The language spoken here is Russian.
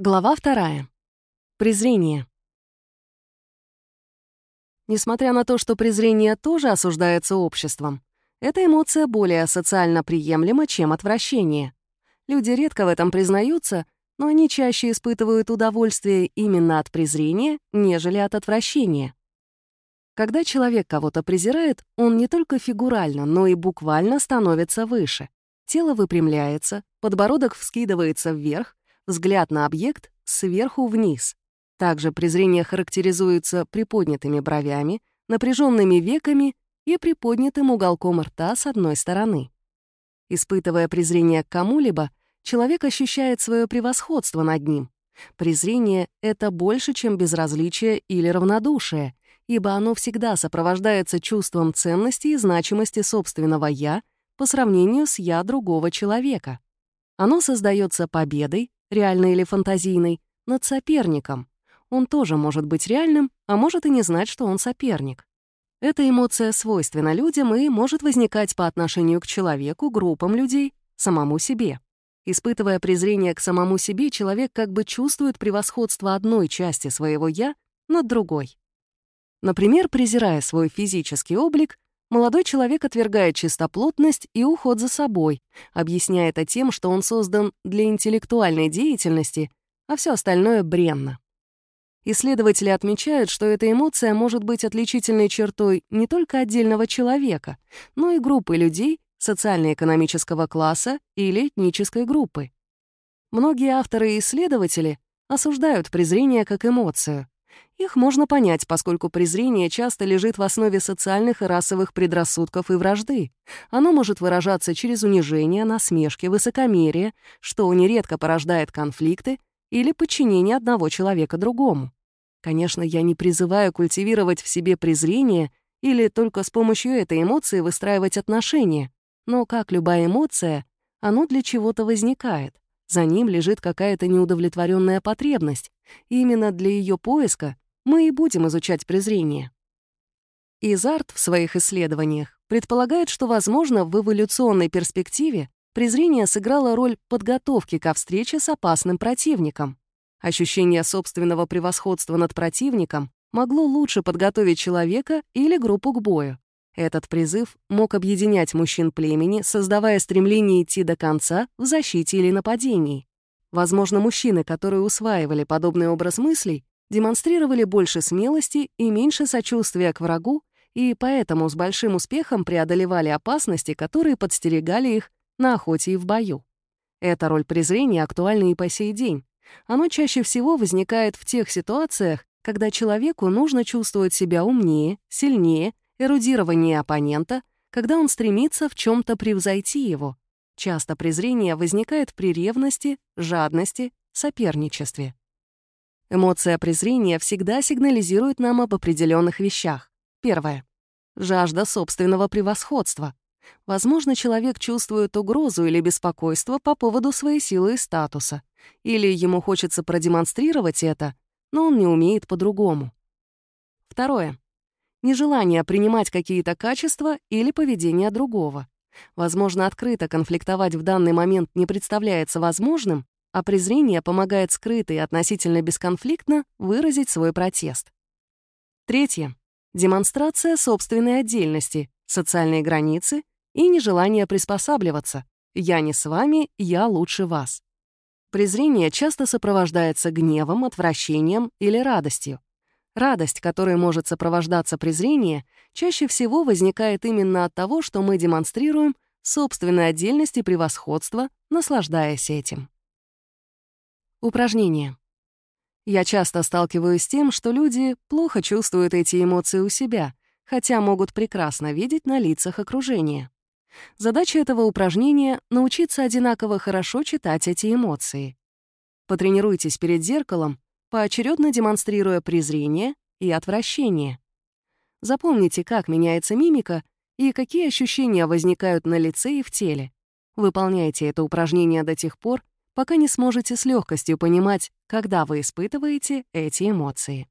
Глава вторая. Презрение. Несмотря на то, что презрение тоже осуждается обществом, эта эмоция более социально приемлема, чем отвращение. Люди редко в этом признаются, но они чаще испытывают удовольствие именно от презрения, нежели от отвращения. Когда человек кого-то презирает, он не только фигурально, но и буквально становится выше. Тело выпрямляется, подбородок вскидывается вверх, взгляд на объект сверху вниз. Также презрение характеризуется приподнятыми бровями, напряженными веками и приподнятым уголком рта с одной стороны. Испытывая презрение к кому-либо, человек ощущает свое превосходство над ним. Презрение — это больше, чем безразличие или равнодушие, ибо оно всегда сопровождается чувством ценности и значимости собственного «я» по сравнению с «я» другого человека. Оно создается победой, реальной или фантазийной, над соперником. Он тоже может быть реальным, а может и не знать, что он соперник. Эта эмоция свойственна людям и может возникать по отношению к человеку, группам людей, самому себе. Испытывая презрение к самому себе, человек как бы чувствует превосходство одной части своего «я» над другой. Например, презирая свой физический облик, молодой человек отвергает чистоплотность и уход за собой, объясняя это тем, что он создан для интеллектуальной деятельности, а все остальное — бренно. Исследователи отмечают, что эта эмоция может быть отличительной чертой не только отдельного человека, но и группы людей социально-экономического класса или этнической группы. Многие авторы и исследователи осуждают презрение как эмоцию, их можно понять, поскольку презрение часто лежит в основе социальных и расовых предрассудков и вражды. Оно может выражаться через унижение, насмешки, высокомерие, что нередко порождает конфликты или подчинение одного человека другому. Конечно, я не призываю культивировать в себе презрение или только с помощью этой эмоции выстраивать отношения, но, как любая эмоция, оно для чего-то возникает. За ним лежит какая-то неудовлетворенная потребность, именно для ее поиска мы и будем изучать презрение. Изарт в своих исследованиях предполагает, что, возможно, в эволюционной перспективе презрение сыграло роль подготовки ко встрече с опасным противником. Ощущение собственного превосходства над противником могло лучше подготовить человека или группу к бою. Этот призыв мог объединять мужчин племени, создавая стремление идти до конца в защите или нападении. Возможно, мужчины, которые усваивали подобный образ мыслей, демонстрировали больше смелости и меньше сочувствия к врагу, и поэтому с большим успехом преодолевали опасности, которые подстерегали их на охоте и в бою. Эта роль презрения актуальна и по сей день. Оно чаще всего возникает в тех ситуациях, когда человеку нужно чувствовать себя умнее, сильнее, эрудированнее оппонента, когда он стремится в чем то превзойти его. Часто презрение возникает при ревности, жадности, соперничестве. Эмоция презрения всегда сигнализирует нам об определенных вещах. Первое. Жажда собственного превосходства. Возможно, человек чувствует угрозу или беспокойство по поводу своей силы и статуса. Или ему хочется продемонстрировать это, но он не умеет по-другому. Второе. Нежелание принимать какие-то качества или поведение другого. Возможно, открыто конфликтовать в данный момент не представляется возможным, а презрение помогает скрыто и относительно бесконфликтно выразить свой протест. Третье. Демонстрация собственной отдельности, социальные границы и нежелание приспосабливаться. «Я не с вами, я лучше вас». Презрение часто сопровождается гневом, отвращением или радостью. Радость, которая может сопровождаться презрение, чаще всего возникает именно от того, что мы демонстрируем собственную отдельность и превосходство, наслаждаясь этим. Упражнение. Я часто сталкиваюсь с тем, что люди плохо чувствуют эти эмоции у себя, хотя могут прекрасно видеть на лицах окружения. Задача этого упражнения — научиться одинаково хорошо читать эти эмоции. Потренируйтесь перед зеркалом, поочередно демонстрируя презрение и отвращение. Запомните, как меняется мимика и какие ощущения возникают на лице и в теле. Выполняйте это упражнение до тех пор, пока не сможете с легкостью понимать, когда вы испытываете эти эмоции.